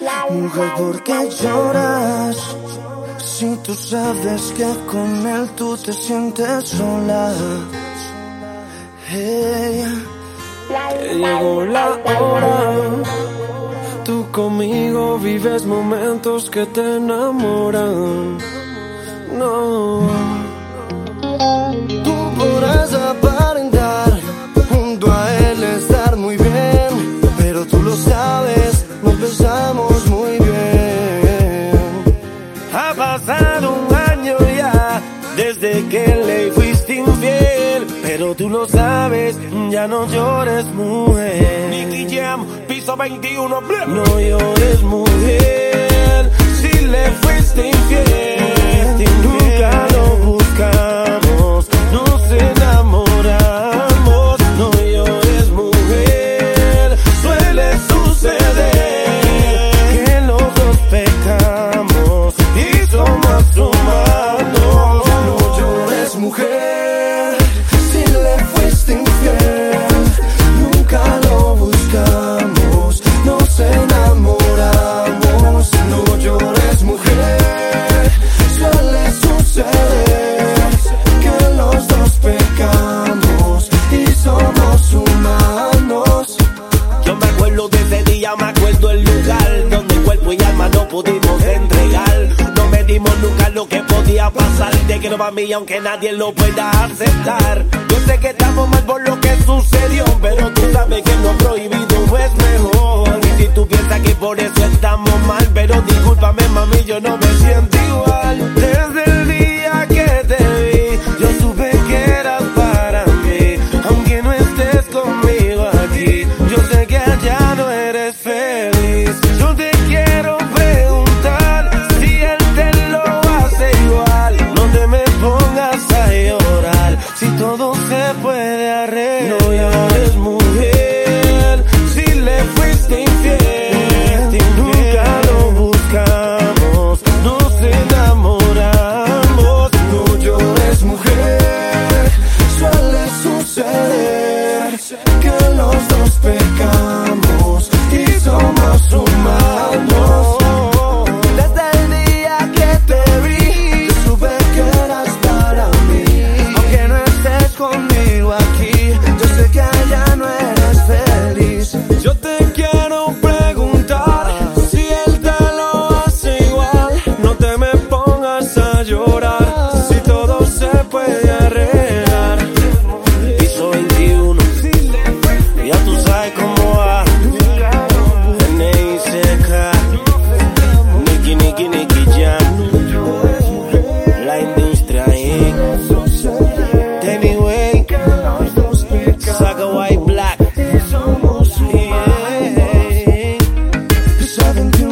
Mujer, ¿por qué lloras? Si tú sabes que con él tú te sientes sola. Hey, llegó la hora. Tú conmigo vives momentos que te enamoran. Pasado un año ya desde que le fuiste infiel, pero tú lo sabes, ya no llores mujer. Nicky Jam, piso 21, No llores pudimos entregar. No medimos nunca lo que podía pasar. Te quiero para mí aunque nadie lo pueda aceptar. Yo sé que estamos mal por lo que sucedió, pero tú sabes que lo prohibido es mejor. Y si tú piensas que por eso estamos mal, pero discúlpame mami, yo no me siento seven two